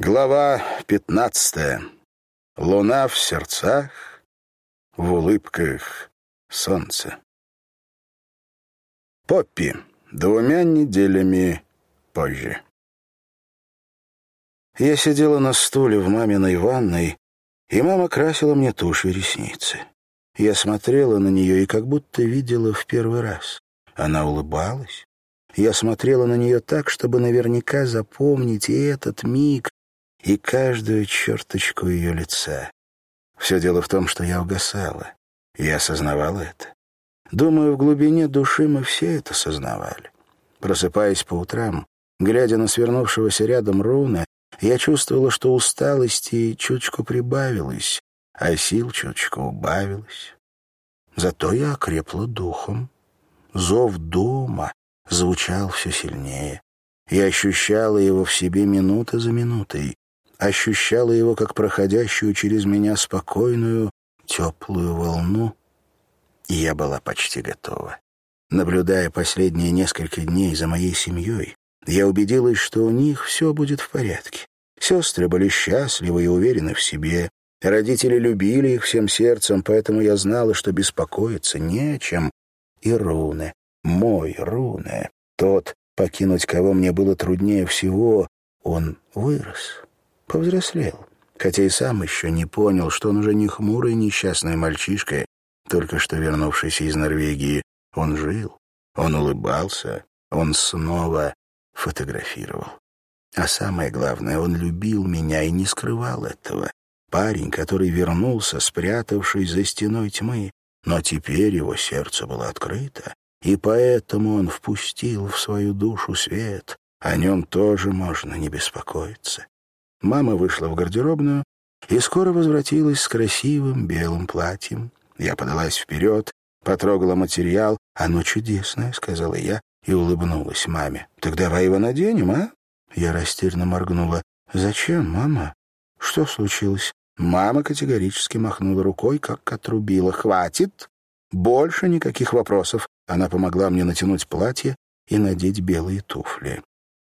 Глава пятнадцатая. Луна в сердцах, в улыбках солнца. Поппи. Двумя неделями позже. Я сидела на стуле в маминой ванной, и мама красила мне тушь и ресницы. Я смотрела на нее и как будто видела в первый раз. Она улыбалась. Я смотрела на нее так, чтобы наверняка запомнить и этот миг, и каждую черточку ее лица. Все дело в том, что я угасала. Я осознавала это. Думаю, в глубине души мы все это сознавали. Просыпаясь по утрам, глядя на свернувшегося рядом Руна, я чувствовала, что усталости чуточку прибавилось, а сил чуточку убавилось. Зато я окрепла духом. Зов дома звучал все сильнее. Я ощущала его в себе минута за минутой ощущала его как проходящую через меня спокойную, теплую волну, и я была почти готова. Наблюдая последние несколько дней за моей семьей, я убедилась, что у них все будет в порядке. Сестры были счастливы и уверены в себе. Родители любили их всем сердцем, поэтому я знала, что беспокоиться не о чем. И Руне, мой Руне, тот, покинуть кого мне было труднее всего, он вырос повзрослел, хотя и сам еще не понял, что он уже не хмурый несчастный мальчишка, только что вернувшийся из Норвегии. Он жил, он улыбался, он снова фотографировал. А самое главное, он любил меня и не скрывал этого. Парень, который вернулся, спрятавшись за стеной тьмы, но теперь его сердце было открыто, и поэтому он впустил в свою душу свет. О нем тоже можно не беспокоиться. Мама вышла в гардеробную и скоро возвратилась с красивым белым платьем. Я подалась вперед, потрогала материал. «Оно чудесное», — сказала я и улыбнулась маме. «Так давай его наденем, а?» Я растерянно моргнула. «Зачем, мама? Что случилось?» Мама категорически махнула рукой, как отрубила. «Хватит! Больше никаких вопросов!» Она помогла мне натянуть платье и надеть белые туфли.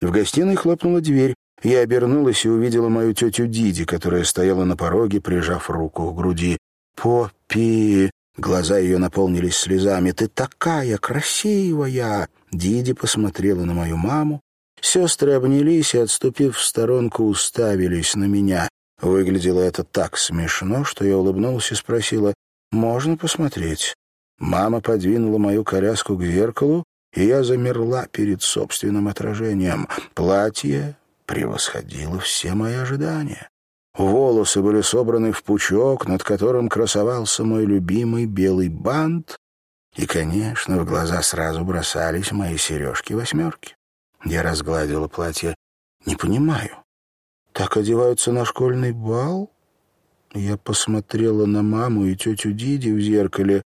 В гостиной хлопнула дверь. Я обернулась и увидела мою тетю Диди, которая стояла на пороге, прижав руку к груди. «Поппи!» Глаза ее наполнились слезами. «Ты такая красивая!» Диди посмотрела на мою маму. Сестры обнялись и, отступив в сторонку, уставились на меня. Выглядело это так смешно, что я улыбнулась и спросила, «Можно посмотреть?» Мама подвинула мою коляску к зеркалу, и я замерла перед собственным отражением. Платье превосходило все мои ожидания. Волосы были собраны в пучок, над которым красовался мой любимый белый бант, и, конечно, в глаза сразу бросались мои сережки-восьмерки. Я разгладила платье. «Не понимаю. Так одеваются на школьный бал?» Я посмотрела на маму и тетю Диди в зеркале,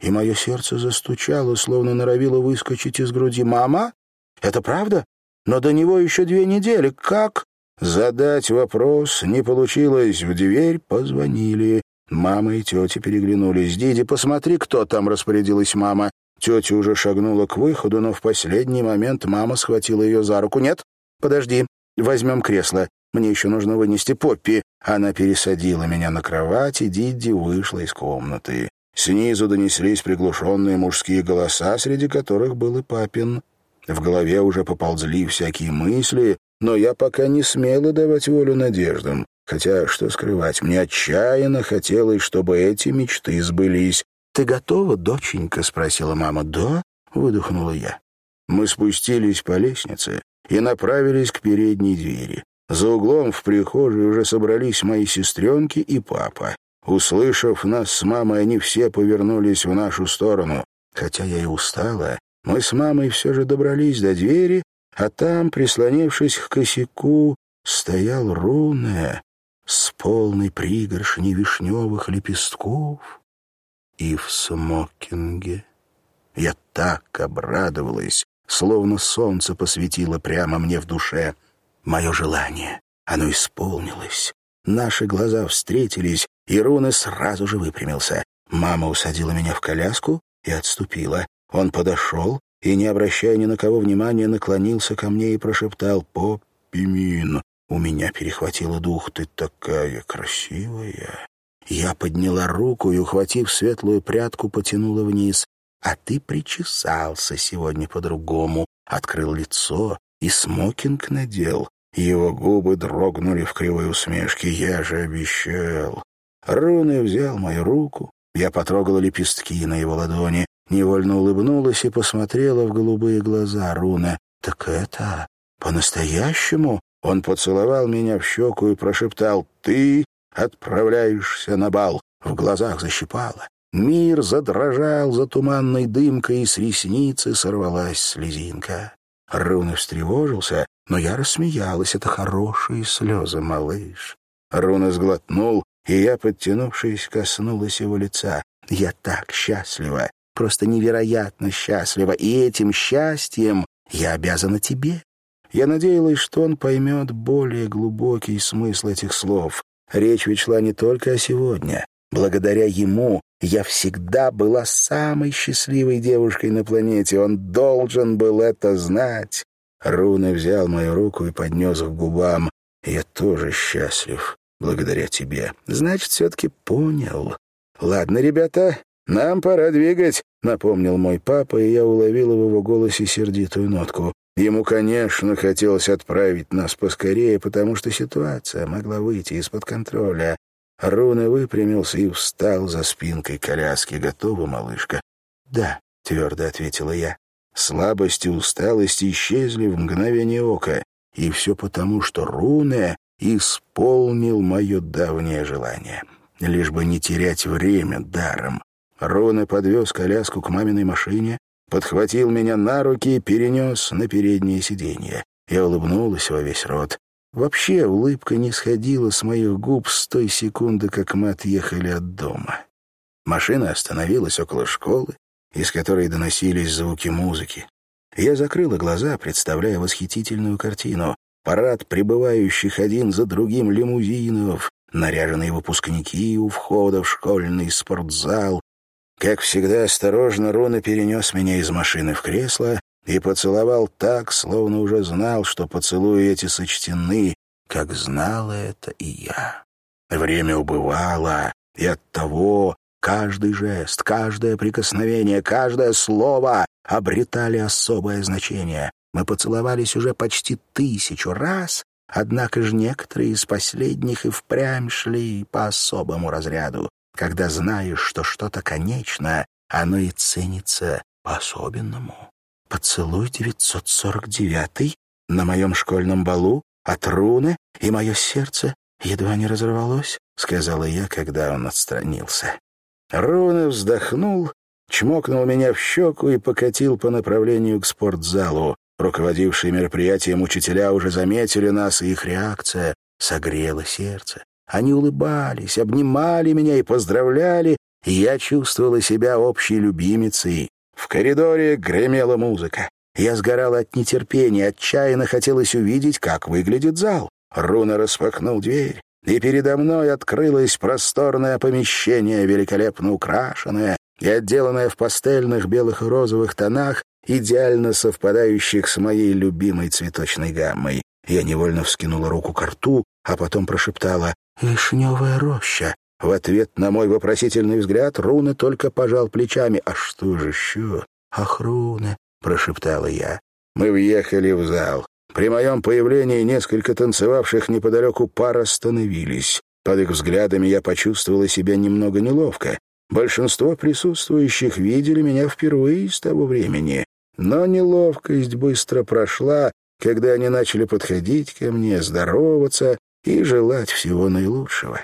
и мое сердце застучало, словно норовило выскочить из груди. «Мама? Это правда? Но до него еще две недели. Как?» Задать вопрос не получилось. В дверь позвонили. Мама и тетя переглянулись. «Диди, посмотри, кто там!» — распорядилась мама. Тетя уже шагнула к выходу, но в последний момент мама схватила ее за руку. «Нет, подожди, возьмем кресло. Мне еще нужно вынести Поппи». Она пересадила меня на кровать, и Дидди вышла из комнаты. Снизу донеслись приглушенные мужские голоса, среди которых был и папин. В голове уже поползли всякие мысли, но я пока не смела давать волю надеждам. Хотя, что скрывать, мне отчаянно хотелось, чтобы эти мечты сбылись. «Ты готова, доченька?» — спросила мама. «Да», — выдохнула я. Мы спустились по лестнице и направились к передней двери. За углом в прихожей уже собрались мои сестренки и папа. Услышав нас с мамой, они все повернулись в нашу сторону. Хотя я и устала, мы с мамой все же добрались до двери, а там, прислонившись к косяку, стоял Руне с полной пригоршней вишневых лепестков и в смокинге. Я так обрадовалась, словно солнце посветило прямо мне в душе. Мое желание, оно исполнилось. Наши глаза встретились, и Руна сразу же выпрямился. Мама усадила меня в коляску и отступила. Он подошел и, не обращая ни на кого внимания, наклонился ко мне и прошептал «Поппи Мин». У меня перехватило дух. «Ты такая красивая!» Я подняла руку и, ухватив светлую прядку, потянула вниз. «А ты причесался сегодня по-другому», — открыл лицо и смокинг надел. Его губы дрогнули в кривой усмешке. «Я же обещал». Руны взял мою руку. Я потрогала лепестки на его ладони, невольно улыбнулась и посмотрела в голубые глаза Руна. «Так это по-настоящему?» Он поцеловал меня в щеку и прошептал «Ты отправляешься на бал». В глазах защипало. Мир задрожал за туманной дымкой, и с ресницы сорвалась слезинка. Руна встревожился, но я рассмеялась. Это хорошие слезы, малыш. Руна сглотнул, и я, подтянувшись, коснулась его лица. Я так счастлива, просто невероятно счастлива, и этим счастьем я обязана тебе. Я надеялась, что он поймет более глубокий смысл этих слов. Речь ведь шла не только о сегодня. Благодаря ему я всегда была самой счастливой девушкой на планете. Он должен был это знать. Руна взял мою руку и поднес к губам. «Я тоже счастлив, благодаря тебе. Значит, все-таки понял. Ладно, ребята, нам пора двигать», — напомнил мой папа, и я уловил в его голосе сердитую нотку. Ему, конечно, хотелось отправить нас поскорее, потому что ситуация могла выйти из-под контроля. Руна выпрямился и встал за спинкой коляски. «Готова, малышка?» «Да», — твердо ответила я. Слабость и усталость исчезли в мгновение ока. И все потому, что Руне исполнил мое давнее желание. Лишь бы не терять время даром. Руне подвез коляску к маминой машине, подхватил меня на руки и перенес на переднее сиденье. Я улыбнулась во весь рот. Вообще улыбка не сходила с моих губ с той секунды, как мы отъехали от дома. Машина остановилась около школы, из которой доносились звуки музыки. Я закрыла глаза, представляя восхитительную картину. Парад прибывающих один за другим лимузинов, наряженные выпускники у входа в школьный спортзал. Как всегда, осторожно Рона перенес меня из машины в кресло и поцеловал так, словно уже знал, что поцелуи эти сочтены, как знала это и я. Время убывало, и от того Каждый жест, каждое прикосновение, каждое слово обретали особое значение. Мы поцеловались уже почти тысячу раз, однако же некоторые из последних и впрямь шли по особому разряду. Когда знаешь, что что-то конечное, оно и ценится по-особенному. Поцелуй 949 на моем школьном балу от руны, и мое сердце едва не разорвалось, — сказала я, когда он отстранился. Руна вздохнул, чмокнул меня в щеку и покатил по направлению к спортзалу. Руководившие мероприятием учителя уже заметили нас, и их реакция согрела сердце. Они улыбались, обнимали меня и поздравляли, и я чувствовала себя общей любимицей. В коридоре гремела музыка. Я сгорала от нетерпения, отчаянно хотелось увидеть, как выглядит зал. Руна распахнул дверь и передо мной открылось просторное помещение, великолепно украшенное и отделанное в пастельных белых и розовых тонах, идеально совпадающих с моей любимой цветочной гаммой. Я невольно вскинула руку к рту, а потом прошептала «Вишневая роща». В ответ на мой вопросительный взгляд Руна только пожал плечами. «А что же еще?» «Ах, Руна!» — прошептала я. Мы въехали в зал. При моем появлении несколько танцевавших неподалеку пар остановились. Под их взглядами я почувствовала себя немного неловко. Большинство присутствующих видели меня впервые с того времени. Но неловкость быстро прошла, когда они начали подходить ко мне, здороваться и желать всего наилучшего.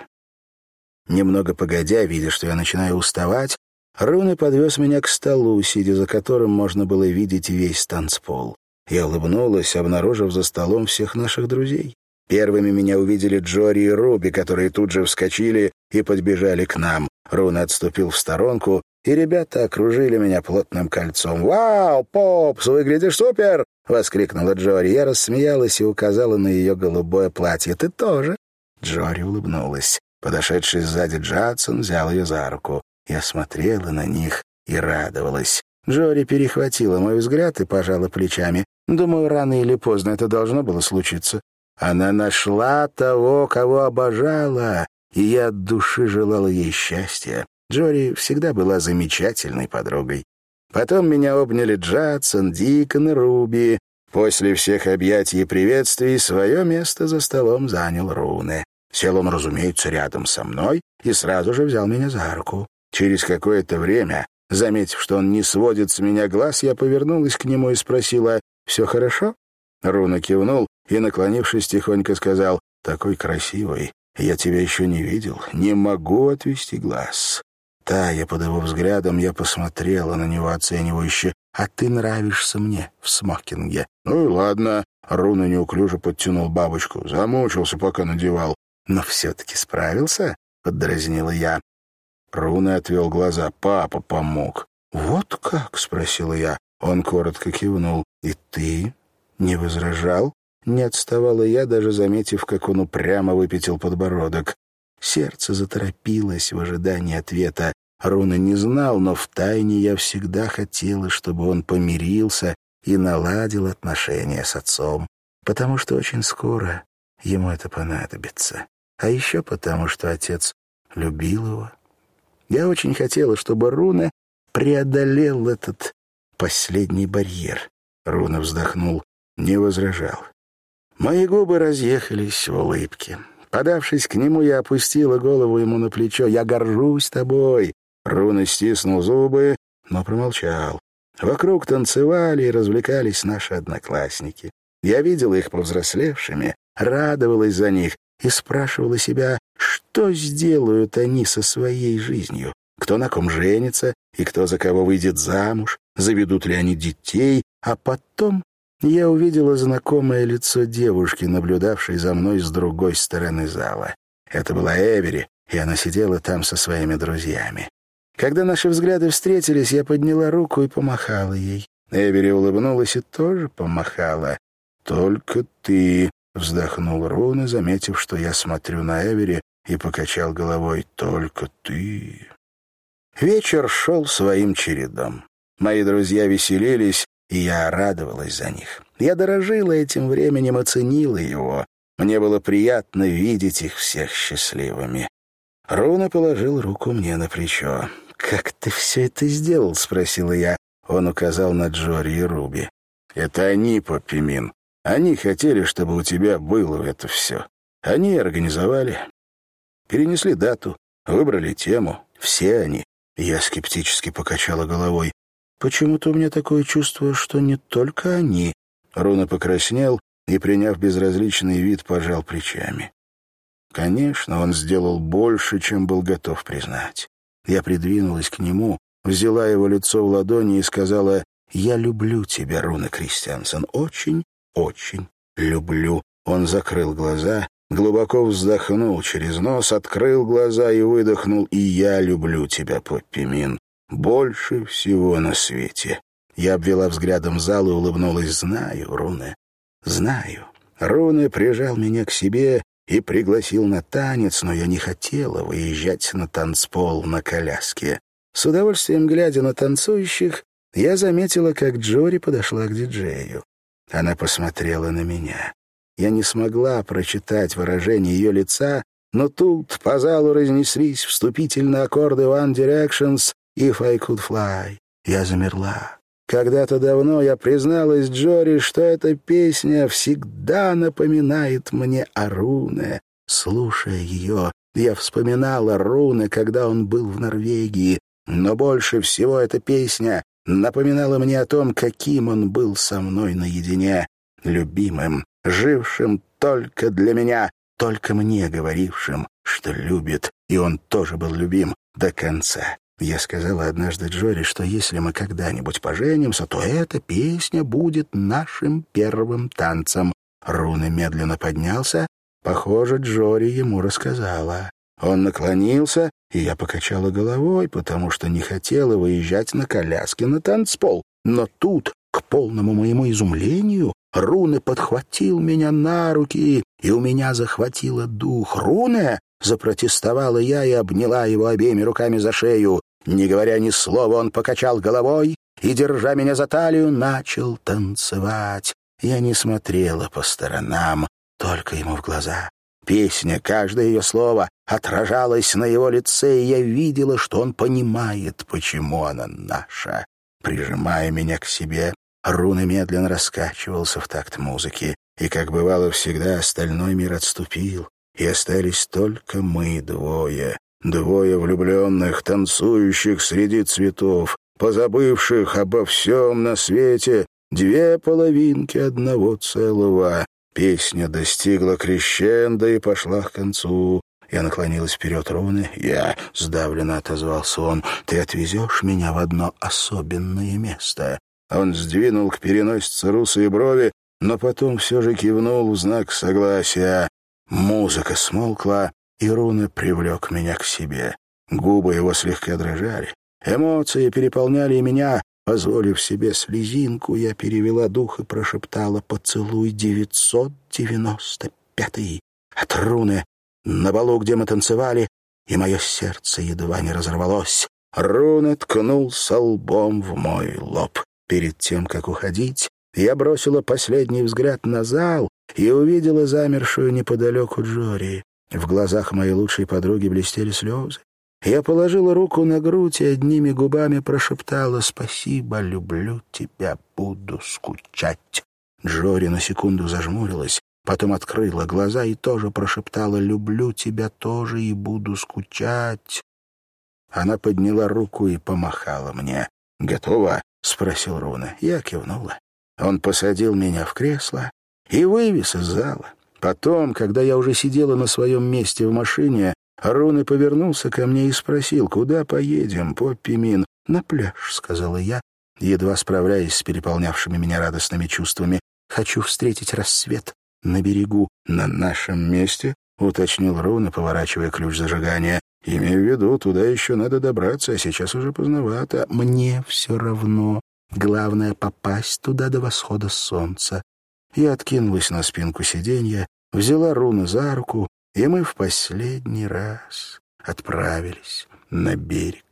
Немного погодя, видя, что я начинаю уставать, Руны подвез меня к столу, сидя за которым можно было видеть весь танцпол. Я улыбнулась, обнаружив за столом всех наших друзей. Первыми меня увидели Джори и Руби, которые тут же вскочили и подбежали к нам. Рун отступил в сторонку, и ребята окружили меня плотным кольцом. «Вау, Попс, выглядишь супер!» — воскликнула Джори. Я рассмеялась и указала на ее голубое платье. «Ты тоже?» Джори улыбнулась. Подошедший сзади Джадсон взял ее за руку. Я смотрела на них и радовалась. Джори перехватила мой взгляд и пожала плечами. Думаю, рано или поздно это должно было случиться. Она нашла того, кого обожала, и я от души желала ей счастья. Джори всегда была замечательной подругой. Потом меня обняли Джадсон, Дикон и Руби. После всех объятий и приветствий свое место за столом занял Руне. Сел он, разумеется, рядом со мной и сразу же взял меня за руку. Через какое-то время, заметив, что он не сводит с меня глаз, я повернулась к нему и спросила «Все хорошо?» Руна кивнул и, наклонившись, тихонько сказал «Такой красивый, я тебя еще не видел, не могу отвести глаз». Тая под его взглядом, я посмотрела на него оценивающе. «А ты нравишься мне в смокинге». «Ну и ладно». Руна неуклюже подтянул бабочку. Замучился, пока надевал. «Но все-таки справился?» — поддразнила я. Руна отвел глаза. «Папа помог». «Вот как?» — спросила я. Он коротко кивнул. «И ты не возражал?» Не отставала я, даже заметив, как он упрямо выпятил подбородок. Сердце заторопилось в ожидании ответа. Руна не знал, но втайне я всегда хотела, чтобы он помирился и наладил отношения с отцом, потому что очень скоро ему это понадобится. А еще потому, что отец любил его. Я очень хотела, чтобы Руна преодолел этот последний барьер. Руна вздохнул, не возражал. Мои губы разъехались в улыбке. Подавшись к нему, я опустила голову ему на плечо. «Я горжусь тобой!» Руна стиснул зубы, но промолчал. Вокруг танцевали и развлекались наши одноклассники. Я видела их повзрослевшими, радовалась за них и спрашивала себя, что сделают они со своей жизнью, кто на ком женится и кто за кого выйдет замуж, заведут ли они детей, а потом я увидела знакомое лицо девушки, наблюдавшей за мной с другой стороны зала. Это была Эвери, и она сидела там со своими друзьями. Когда наши взгляды встретились, я подняла руку и помахала ей. Эвери улыбнулась и тоже помахала. «Только ты», — вздохнул Руна, заметив, что я смотрю на Эвери, и покачал головой. «Только ты». Вечер шел своим чередом. Мои друзья веселились, и я радовалась за них. Я дорожила этим временем и ценила его. Мне было приятно видеть их всех счастливыми. Руна положил руку мне на плечо. «Как ты все это сделал?» — спросила я. Он указал на Джори и Руби. «Это они, Поппи Они хотели, чтобы у тебя было это все. Они организовали. Перенесли дату, выбрали тему. Все они». Я скептически покачала головой. Почему-то у меня такое чувство, что не только они. Руна покраснел и, приняв безразличный вид, пожал плечами. Конечно, он сделал больше, чем был готов признать. Я придвинулась к нему, взяла его лицо в ладони и сказала, «Я люблю тебя, Руна Кристиансен, очень, очень люблю». Он закрыл глаза, глубоко вздохнул через нос, открыл глаза и выдохнул, «И я люблю тебя, Поппи Мин больше всего на свете. Я обвела взглядом зал и улыбнулась. «Знаю, Руне, знаю». Руне прижал меня к себе и пригласил на танец, но я не хотела выезжать на танцпол на коляске. С удовольствием глядя на танцующих, я заметила, как Джори подошла к диджею. Она посмотрела на меня. Я не смогла прочитать выражение ее лица, но тут по залу разнеслись вступительные аккорды One Directions, «If I could fly». Я замерла. Когда-то давно я призналась Джори, что эта песня всегда напоминает мне о Руне. Слушая ее, я вспоминала Руне, когда он был в Норвегии, но больше всего эта песня напоминала мне о том, каким он был со мной наедине, любимым, жившим только для меня, только мне говорившим, что любит, и он тоже был любим до конца. Я сказала однажды Джори, что если мы когда-нибудь поженимся, то эта песня будет нашим первым танцем. Руна медленно поднялся. Похоже, Джори ему рассказала. Он наклонился, и я покачала головой, потому что не хотела выезжать на коляске на танцпол. Но тут, к полному моему изумлению, Руна подхватил меня на руки, и у меня захватило дух. «Руна!» — запротестовала я и обняла его обеими руками за шею. Не говоря ни слова, он покачал головой и, держа меня за талию, начал танцевать. Я не смотрела по сторонам, только ему в глаза. Песня, каждое ее слово отражалось на его лице, и я видела, что он понимает, почему она наша. Прижимая меня к себе, Руна медленно раскачивался в такт музыки, и, как бывало всегда, остальной мир отступил, и остались только мы двое. Двое влюбленных, танцующих среди цветов, позабывших обо всем на свете, две половинки одного целого. Песня достигла крещенда и пошла к концу. Я наклонилась вперед руны. «Я», — сдавленно отозвался он, — «ты отвезешь меня в одно особенное место». Он сдвинул к переносице русые брови, но потом все же кивнул в знак согласия. Музыка смолкла, и руны привлек меня к себе. Губы его слегка дрожали. Эмоции переполняли меня. Позволив себе слезинку, я перевела дух и прошептала «Поцелуй 995-й». От руны на балу, где мы танцевали, и мое сердце едва не разорвалось. Руна ткнулся лбом в мой лоб. Перед тем, как уходить, я бросила последний взгляд на зал и увидела замершую неподалеку Джори. В глазах моей лучшей подруги блестели слезы. Я положила руку на грудь и одними губами прошептала «Спасибо, люблю тебя, буду скучать». Джори на секунду зажмурилась, потом открыла глаза и тоже прошептала «Люблю тебя тоже и буду скучать». Она подняла руку и помахала мне. «Готова?» — спросил Руна. Я кивнула. Он посадил меня в кресло и вывез из зала. Потом, когда я уже сидела на своем месте в машине, Руна повернулся ко мне и спросил, «Куда поедем, Поппи Мин?» «На пляж», — сказала я, едва справляясь с переполнявшими меня радостными чувствами. «Хочу встретить рассвет на берегу». «На нашем месте?» — уточнил Руна, поворачивая ключ зажигания. Имею в виду, туда еще надо добраться, а сейчас уже поздновато. Мне все равно. Главное — попасть туда до восхода солнца. Я откинулась на спинку сиденья, взяла руну за руку, и мы в последний раз отправились на берег.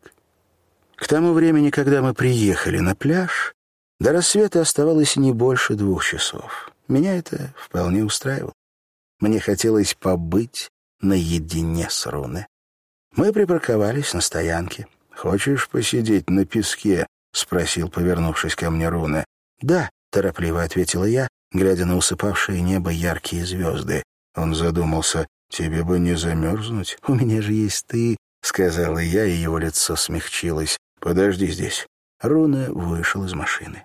К тому времени, когда мы приехали на пляж, до рассвета оставалось не больше двух часов. Меня это вполне устраивало. Мне хотелось побыть наедине с Руной. Мы припарковались на стоянке. «Хочешь посидеть на песке?» — спросил, повернувшись ко мне Руна. «Да», — торопливо ответила я, глядя на усыпавшее небо яркие звезды. Он задумался. «Тебе бы не замерзнуть? У меня же есть ты», — сказала я, и его лицо смягчилось. «Подожди здесь». Руна вышел из машины.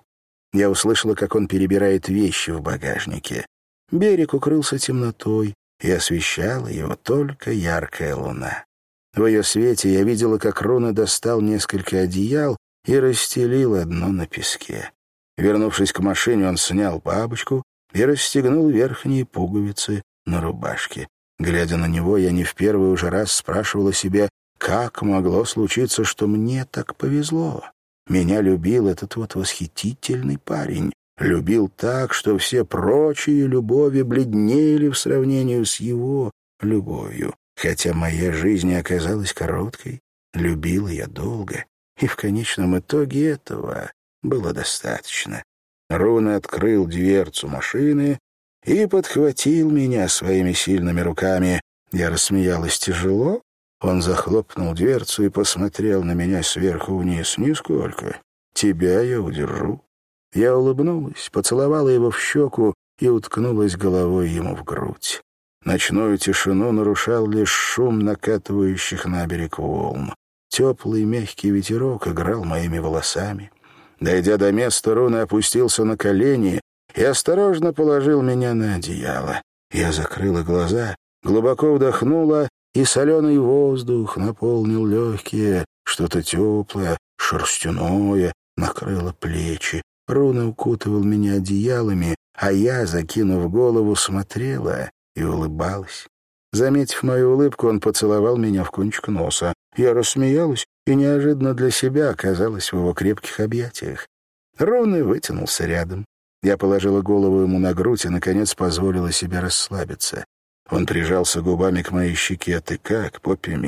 Я услышала, как он перебирает вещи в багажнике. Берег укрылся темнотой, и освещала его только яркая луна. В ее свете я видела, как Руна достал несколько одеял и расстелил одно на песке. Вернувшись к машине, он снял бабочку и расстегнул верхние пуговицы на рубашке. Глядя на него, я не в первый уже раз спрашивала себя, как могло случиться, что мне так повезло. Меня любил этот вот восхитительный парень. Любил так, что все прочие любови бледнели в сравнении с его любовью. Хотя моя жизнь оказалась короткой, любила я долго, и в конечном итоге этого было достаточно. Руна открыл дверцу машины и подхватил меня своими сильными руками. Я рассмеялась тяжело. Он захлопнул дверцу и посмотрел на меня сверху вниз. «Нисколько. Тебя я удержу». Я улыбнулась, поцеловала его в щеку и уткнулась головой ему в грудь. Ночную тишину нарушал лишь шум накатывающих на берег волн. Теплый мягкий ветерок играл моими волосами. Дойдя до места, Руна опустился на колени и осторожно положил меня на одеяло. Я закрыла глаза, глубоко вдохнула, и соленый воздух наполнил легкие, что-то теплое, шерстяное, накрыло плечи. Руна укутывал меня одеялами, а я, закинув голову, смотрела и улыбалась. Заметив мою улыбку, он поцеловал меня в кончик носа. Я рассмеялась и неожиданно для себя оказалась в его крепких объятиях. Руны вытянулся рядом. Я положила голову ему на грудь и, наконец, позволила себе расслабиться. Он прижался губами к моей щеке. «Ты как, Поппи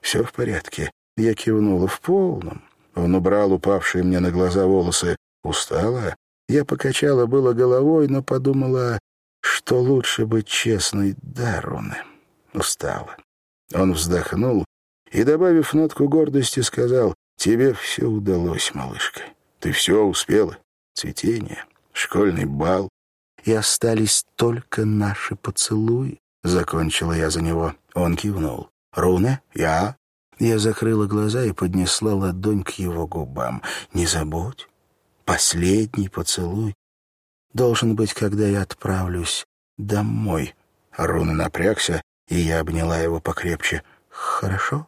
«Все в порядке». Я кивнула в полном. Он убрал упавшие мне на глаза волосы. «Устала?» Я покачала было головой, но подумала, что лучше быть честной, да, Руны. Устала. Он вздохнул и, добавив нотку гордости, сказал, «Тебе все удалось, малышка. Ты все успела. Цветение, школьный бал. И остались только наши поцелуи», — закончила я за него. Он кивнул. «Руна? Я?» Я закрыла глаза и поднесла ладонь к его губам. «Не забудь, последний поцелуй должен быть, когда я отправлюсь домой». Руна напрягся, и я обняла его покрепче. «Хорошо?»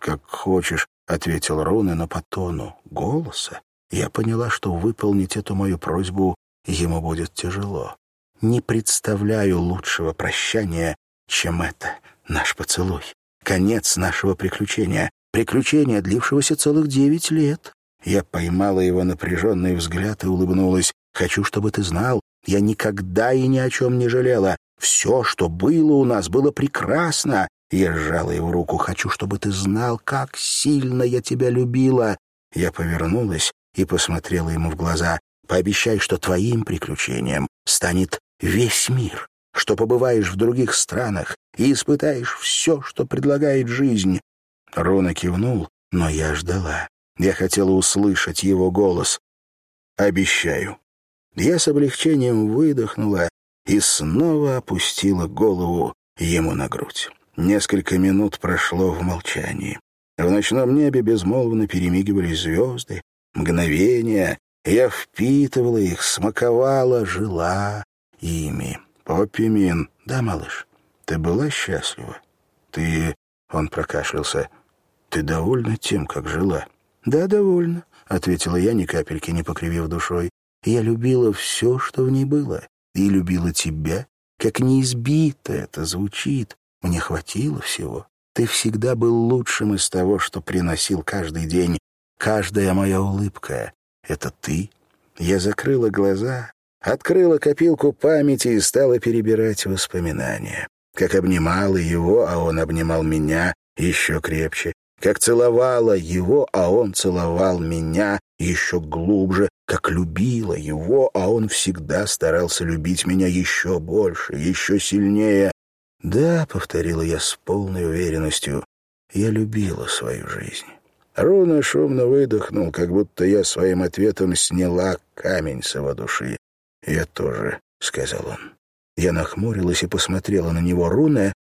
«Как хочешь», — ответил Руна, но по тону голоса я поняла, что выполнить эту мою просьбу ему будет тяжело. Не представляю лучшего прощания, чем это, наш поцелуй. Конец нашего приключения. Приключения, длившегося целых девять лет. Я поймала его напряженный взгляд и улыбнулась. «Хочу, чтобы ты знал, я никогда и ни о чем не жалела. Все, что было у нас, было прекрасно. Я сжала его руку. «Хочу, чтобы ты знал, как сильно я тебя любила». Я повернулась и посмотрела ему в глаза. «Пообещай, что твоим приключением станет весь мир, что побываешь в других странах и испытаешь все, что предлагает жизнь». Рона кивнул, но я ждала. Я хотела услышать его голос. «Обещаю». Я с облегчением выдохнула и снова опустила голову ему на грудь. Несколько минут прошло в молчании. В ночном небе безмолвно перемигивались звезды, мгновения. Я впитывала их, смаковала, жила ими. «Поппи Мин, да, малыш, ты была счастлива? Ты...» — он прокашлялся. «Ты довольна тем, как жила?» «Да, довольна», — ответила я, ни капельки не покривив душой. «Я любила все, что в ней было и любила тебя, как неизбито это звучит. Мне хватило всего. Ты всегда был лучшим из того, что приносил каждый день. Каждая моя улыбка — это ты. Я закрыла глаза, открыла копилку памяти и стала перебирать воспоминания. Как обнимала его, а он обнимал меня еще крепче как целовала его, а он целовал меня еще глубже, как любила его, а он всегда старался любить меня еще больше, еще сильнее. «Да», — повторила я с полной уверенностью, — «я любила свою жизнь». Руна шумно выдохнул, как будто я своим ответом сняла камень с его души. «Я тоже», — сказал он. Я нахмурилась и посмотрела на него. «Руна,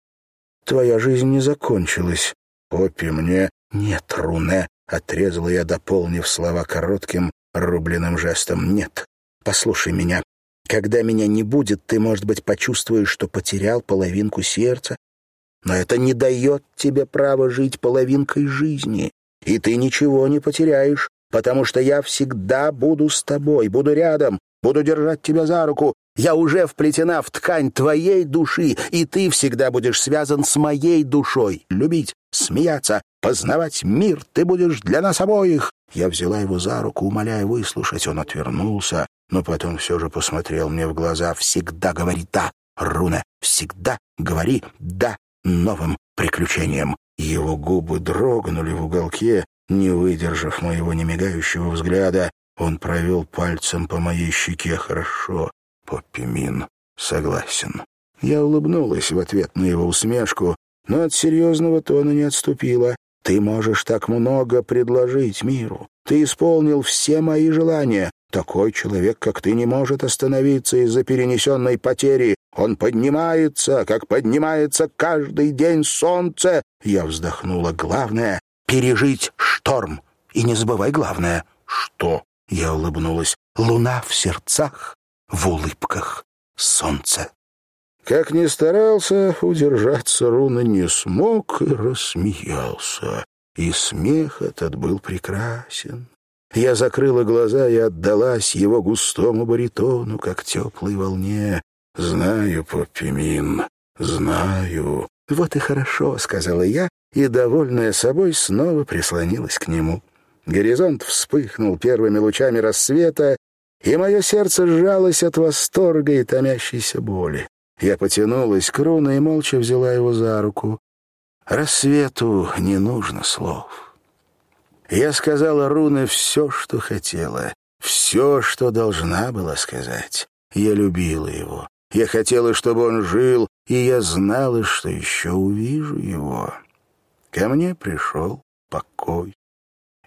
твоя жизнь не закончилась. Поппи мне «Нет, Руне», — отрезала я, дополнив слова коротким, рубленным жестом. «Нет, послушай меня. Когда меня не будет, ты, может быть, почувствуешь, что потерял половинку сердца, но это не дает тебе права жить половинкой жизни, и ты ничего не потеряешь, потому что я всегда буду с тобой, буду рядом, буду держать тебя за руку. Я уже вплетена в ткань твоей души, и ты всегда будешь связан с моей душой. Любить, смеяться, познавать мир ты будешь для нас обоих. Я взяла его за руку, умоляя выслушать. Он отвернулся, но потом все же посмотрел мне в глаза. «Всегда говори «да», Руна, всегда говори «да» новым приключениям». Его губы дрогнули в уголке, не выдержав моего немигающего взгляда. Он провел пальцем по моей щеке. «Хорошо, Поппи Мин, согласен». Я улыбнулась в ответ на его усмешку, но от серьезного тона не отступила. «Ты можешь так много предложить миру. Ты исполнил все мои желания. Такой человек, как ты, не может остановиться из-за перенесенной потери. Он поднимается, как поднимается каждый день солнце». Я вздохнула. «Главное — пережить шторм. И не забывай главное». «Что?» — я улыбнулась. «Луна в сердцах, в улыбках солнце». Как ни старался, удержаться Руна не смог и рассмеялся. И смех этот был прекрасен. Я закрыла глаза и отдалась его густому баритону, как теплой волне. «Знаю, Поппимин, знаю». «Вот и хорошо», — сказала я, и, довольная собой, снова прислонилась к нему. Горизонт вспыхнул первыми лучами рассвета, и мое сердце сжалось от восторга и томящейся боли. Я потянулась к Руну и молча взяла его за руку. Рассвету не нужно слов. Я сказала Руне все, что хотела, все, что должна была сказать. Я любила его. Я хотела, чтобы он жил, и я знала, что еще увижу его. Ко мне пришел покой.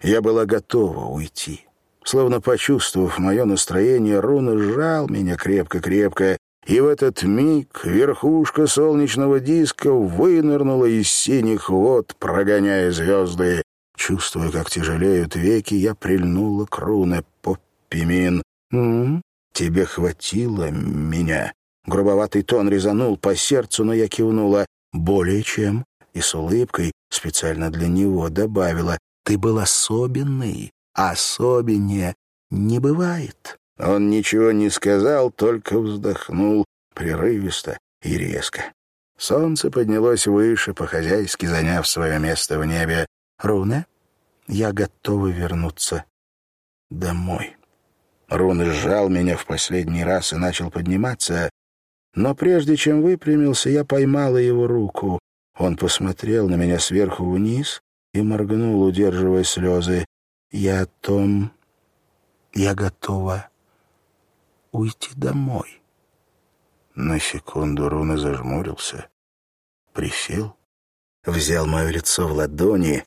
Я была готова уйти. Словно почувствовав мое настроение, Руна сжал меня крепко-крепко, и в этот миг верхушка солнечного диска вынырнула из синих вод, прогоняя звезды. Чувствуя, как тяжелеют веки, я прильнула к Руне. «Поппимин, м тебе хватило меня?» Грубоватый тон резанул по сердцу, но я кивнула. «Более чем». И с улыбкой специально для него добавила. «Ты был особенный, особеннее не бывает». Он ничего не сказал, только вздохнул прерывисто и резко. Солнце поднялось выше, по-хозяйски заняв свое место в небе. «Руне, я готова вернуться домой». Руны сжал меня в последний раз и начал подниматься, но прежде чем выпрямился, я поймала его руку. Он посмотрел на меня сверху вниз и моргнул, удерживая слезы. «Я о том... Я готова уйти домой». На секунду Руна зажмурился, присел, взял мое лицо в ладони,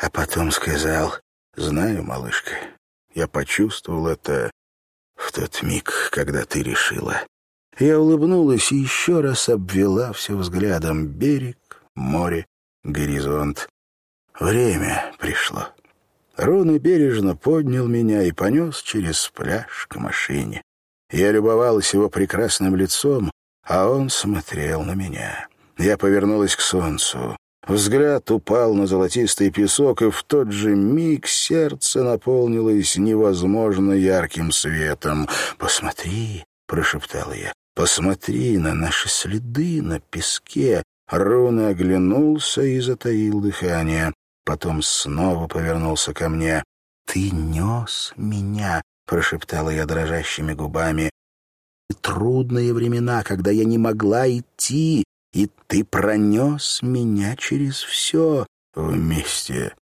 а потом сказал, «Знаю, малышка, я почувствовал это в тот миг, когда ты решила. Я улыбнулась и еще раз обвела все взглядом берег, море, горизонт. Время пришло. Рон бережно поднял меня и понес через пляж к машине. Я любовалась его прекрасным лицом, а он смотрел на меня. Я повернулась к солнцу. Взгляд упал на золотистый песок, и в тот же миг сердце наполнилось невозможно ярким светом. «Посмотри», — прошептала я, Посмотри на наши следы на песке. Руна оглянулся и затаил дыхание. Потом снова повернулся ко мне. «Ты нес меня», — прошептала я дрожащими губами. «Трудные времена, когда я не могла идти, и ты пронес меня через все вместе.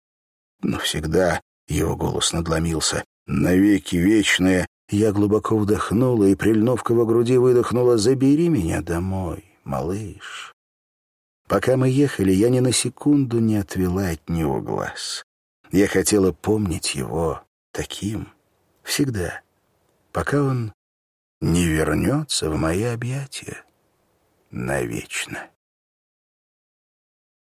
Навсегда его голос надломился. Навеки вечные я глубоко вдохнула и, прильнув к его груди, выдохнула «Забери меня домой, малыш». Пока мы ехали, я ни на секунду не отвела от него глаз. Я хотела помнить его таким всегда, пока он не вернется в мои объятия навечно.